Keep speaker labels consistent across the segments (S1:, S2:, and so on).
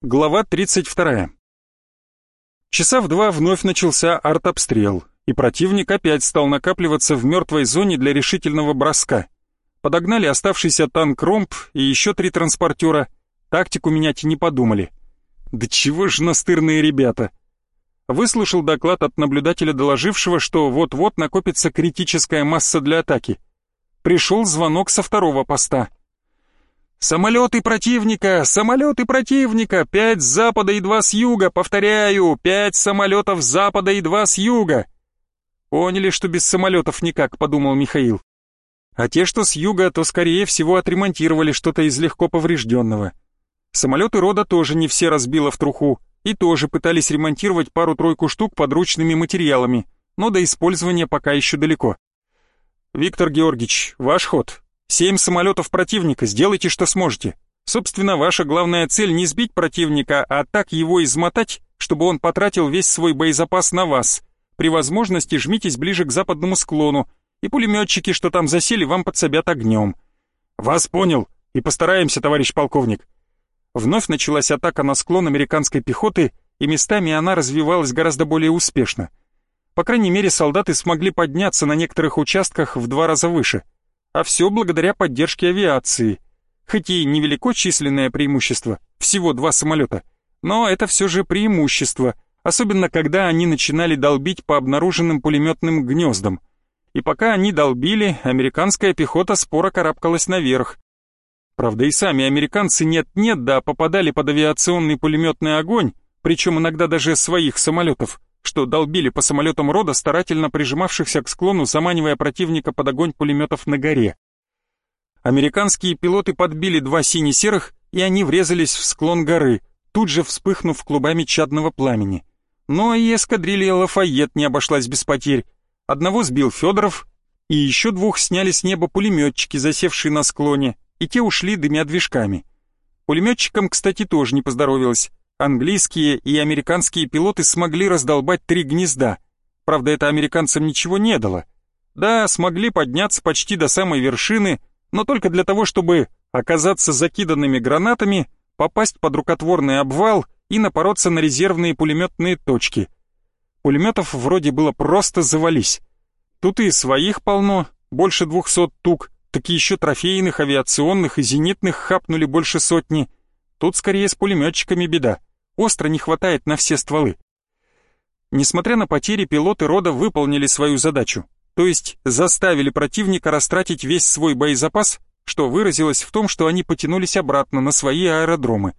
S1: Глава 32. Часа в два вновь начался артобстрел, и противник опять стал накапливаться в мертвой зоне для решительного броска. Подогнали оставшийся танк «Ромб» и еще три транспортера. Тактику менять не подумали. Да чего ж настырные ребята. Выслушал доклад от наблюдателя, доложившего, что вот-вот накопится критическая масса для атаки. Пришел звонок со второго поста. «Самолеты противника! Самолеты противника! Пять с запада и два с юга! Повторяю, пять самолетов с запада и два с юга!» «Поняли, что без самолетов никак», — подумал Михаил. А те, что с юга, то скорее всего отремонтировали что-то из легко поврежденного. Самолеты рода тоже не все разбило в труху, и тоже пытались ремонтировать пару-тройку штук подручными материалами, но до использования пока еще далеко. «Виктор Георгиевич, ваш ход», Семь самолетов противника, сделайте, что сможете. Собственно, ваша главная цель не сбить противника, а так его измотать, чтобы он потратил весь свой боезапас на вас. При возможности жмитесь ближе к западному склону, и пулеметчики, что там засели, вам подсобят огнем. Вас понял, и постараемся, товарищ полковник. Вновь началась атака на склон американской пехоты, и местами она развивалась гораздо более успешно. По крайней мере, солдаты смогли подняться на некоторых участках в два раза выше — а все благодаря поддержке авиации. Хоть и невелико численное преимущество, всего два самолета, но это все же преимущество, особенно когда они начинали долбить по обнаруженным пулеметным гнездам. И пока они долбили, американская пехота споро карабкалась наверх. Правда, и сами американцы нет-нет, да попадали под авиационный пулеметный огонь, причем иногда даже своих самолетов что долбили по самолетам рода, старательно прижимавшихся к склону, заманивая противника под огонь пулеметов на горе. Американские пилоты подбили два сине-серых, и они врезались в склон горы, тут же вспыхнув клубами чадного пламени. Но и эскадрилья Лафайет не обошлась без потерь. Одного сбил Федоров, и еще двух сняли с неба пулеметчики, засевшие на склоне, и те ушли дымя движками. Пулеметчикам, кстати, тоже не поздоровилось. Английские и американские пилоты смогли раздолбать три гнезда. Правда, это американцам ничего не дало. Да, смогли подняться почти до самой вершины, но только для того, чтобы оказаться закиданными гранатами, попасть под рукотворный обвал и напороться на резервные пулеметные точки. Пулеметов вроде было просто завались. Тут и своих полно, больше двухсот тук, так еще трофейных, авиационных и зенитных хапнули больше сотни. Тут скорее с пулеметчиками беда остро не хватает на все стволы. Несмотря на потери, пилоты рода выполнили свою задачу, то есть заставили противника растратить весь свой боезапас, что выразилось в том, что они потянулись обратно на свои аэродромы.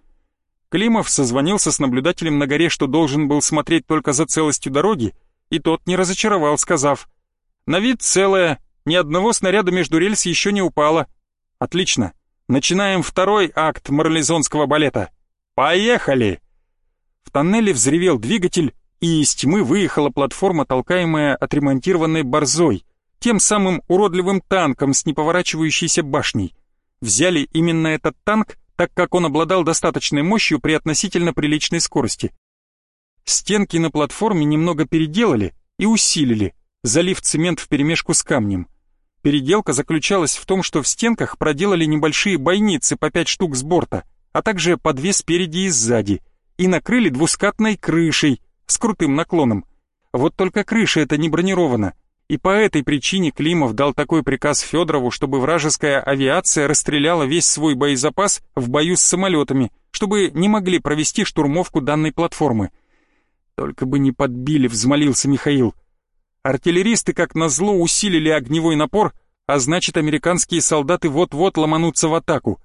S1: Климов созвонился с наблюдателем на горе, что должен был смотреть только за целостью дороги, и тот не разочаровал, сказав, «На вид целая, ни одного снаряда между рельс еще не упало. Отлично, начинаем второй акт марлезонского балета. Поехали!» В тоннеле взревел двигатель, и из тьмы выехала платформа, толкаемая отремонтированной борзой, тем самым уродливым танком с неповорачивающейся башней. Взяли именно этот танк, так как он обладал достаточной мощью при относительно приличной скорости. Стенки на платформе немного переделали и усилили, залив цемент вперемешку с камнем. Переделка заключалась в том, что в стенках проделали небольшие бойницы по пять штук с борта, а также по две спереди и сзади – и накрыли двускатной крышей с крутым наклоном. Вот только крыша эта не бронирована, и по этой причине Климов дал такой приказ Федорову, чтобы вражеская авиация расстреляла весь свой боезапас в бою с самолетами, чтобы не могли провести штурмовку данной платформы. Только бы не подбили, взмолился Михаил. Артиллеристы, как назло, усилили огневой напор, а значит, американские солдаты вот-вот ломанутся в атаку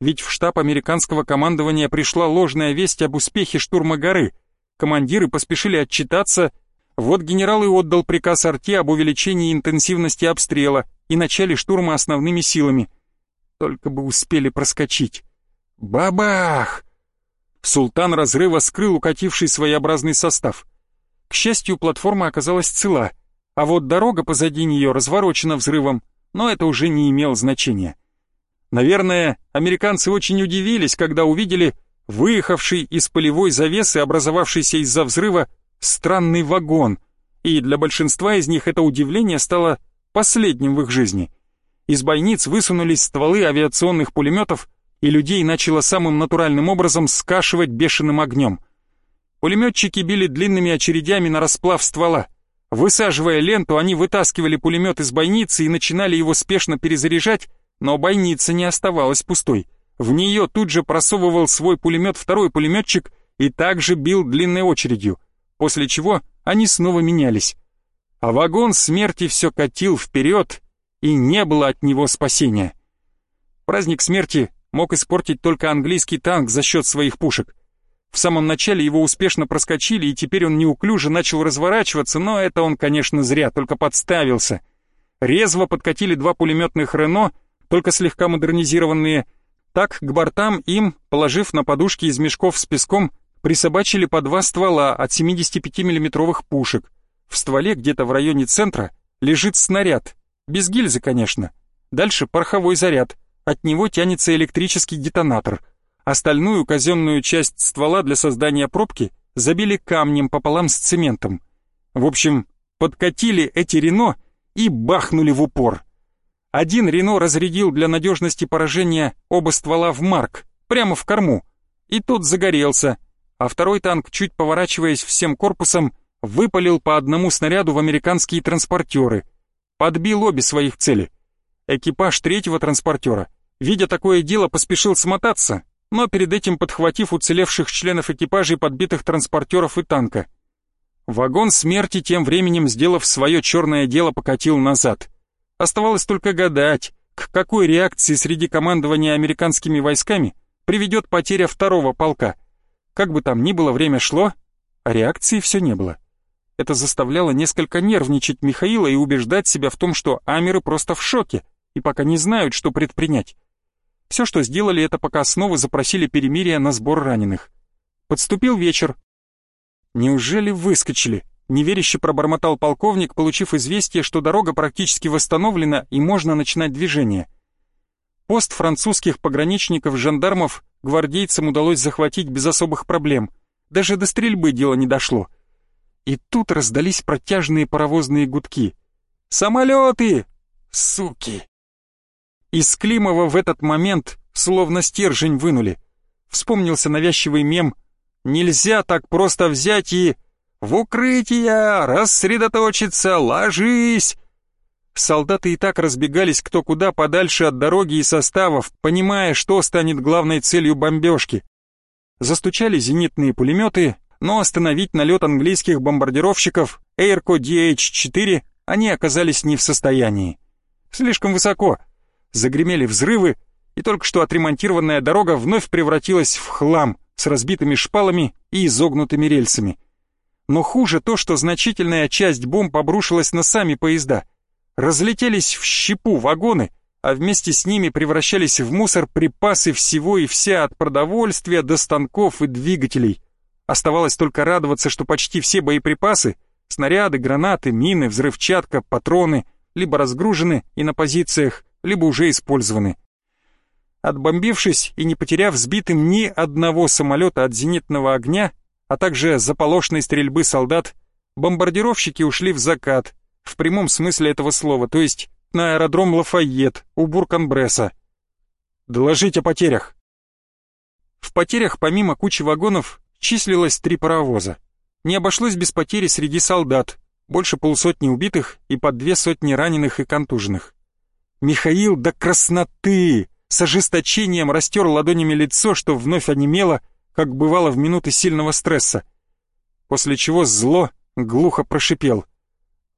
S1: ведь в штаб американского командования пришла ложная весть об успехе штурма горы. Командиры поспешили отчитаться, вот генерал и отдал приказ Арти об увеличении интенсивности обстрела и начале штурма основными силами. Только бы успели проскочить. Бабах! Султан разрыва скрыл укативший своеобразный состав. К счастью, платформа оказалась цела, а вот дорога позади нее разворочена взрывом, но это уже не имело значения. Наверное, американцы очень удивились, когда увидели выехавший из полевой завесы, образовавшийся из-за взрыва, странный вагон, и для большинства из них это удивление стало последним в их жизни. Из бойниц высунулись стволы авиационных пулеметов, и людей начало самым натуральным образом скашивать бешеным огнем. Пулеметчики били длинными очередями на расплав ствола. Высаживая ленту, они вытаскивали пулемет из бойницы и начинали его спешно перезаряжать, но бойница не оставалась пустой. В нее тут же просовывал свой пулемет второй пулеметчик и также бил длинной очередью, после чего они снова менялись. А вагон смерти все катил вперед, и не было от него спасения. Праздник смерти мог испортить только английский танк за счет своих пушек. В самом начале его успешно проскочили, и теперь он неуклюже начал разворачиваться, но это он, конечно, зря, только подставился. Резво подкатили два пулеметных «Рено», только слегка модернизированные. Так к бортам им, положив на подушки из мешков с песком, присобачили по два ствола от 75 миллиметровых пушек. В стволе где-то в районе центра лежит снаряд, без гильзы, конечно. Дальше пороховой заряд, от него тянется электрический детонатор. Остальную казенную часть ствола для создания пробки забили камнем пополам с цементом. В общем, подкатили эти Рено и бахнули в упор. Один Рено разрядил для надежности поражения оба ствола в марк, прямо в корму, и тот загорелся, а второй танк, чуть поворачиваясь всем корпусом, выпалил по одному снаряду в американские транспортеры. Подбил обе своих цели. Экипаж третьего транспортера, видя такое дело, поспешил смотаться, но перед этим подхватив уцелевших членов экипажей подбитых транспортеров и танка. Вагон смерти тем временем, сделав свое черное дело, покатил назад. Оставалось только гадать, к какой реакции среди командования американскими войсками приведет потеря второго полка. Как бы там ни было, время шло, а реакции все не было. Это заставляло несколько нервничать Михаила и убеждать себя в том, что амеры просто в шоке и пока не знают, что предпринять. Все, что сделали, это пока снова запросили перемирие на сбор раненых. Подступил вечер. «Неужели выскочили?» — неверяще пробормотал полковник, получив известие, что дорога практически восстановлена и можно начинать движение. Пост французских пограничников-жандармов гвардейцам удалось захватить без особых проблем. Даже до стрельбы дело не дошло. И тут раздались протяжные паровозные гудки. «Самолеты! Суки!» Из Климова в этот момент словно стержень вынули. Вспомнился навязчивый мем «Нельзя так просто взять и...» «В укрытие! Рассредоточиться! Ложись!» Солдаты и так разбегались кто куда подальше от дороги и составов, понимая, что станет главной целью бомбежки. Застучали зенитные пулеметы, но остановить налет английских бомбардировщиков Airco DH-4 они оказались не в состоянии. Слишком высоко. Загремели взрывы, и только что отремонтированная дорога вновь превратилась в хлам с разбитыми шпалами и изогнутыми рельсами. Но хуже то, что значительная часть бомб обрушилась на сами поезда. Разлетелись в щепу вагоны, а вместе с ними превращались в мусор припасы всего и вся от продовольствия до станков и двигателей. Оставалось только радоваться, что почти все боеприпасы, снаряды, гранаты, мины, взрывчатка, патроны, либо разгружены и на позициях, либо уже использованы. Отбомбившись и не потеряв сбитым ни одного самолета от зенитного огня, а также заполошной стрельбы солдат, бомбардировщики ушли в закат, в прямом смысле этого слова, то есть на аэродром Лафайет у Бурканбресса. Доложить о потерях. В потерях помимо кучи вагонов числилось три паровоза. Не обошлось без потери среди солдат, больше полусотни убитых и под две сотни раненых и контуженных. Михаил до красноты с ожесточением растер ладонями лицо, что вновь онемело, как бывало в минуты сильного стресса. После чего зло глухо прошипел.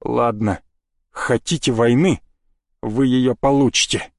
S1: «Ладно, хотите войны, вы ее получите».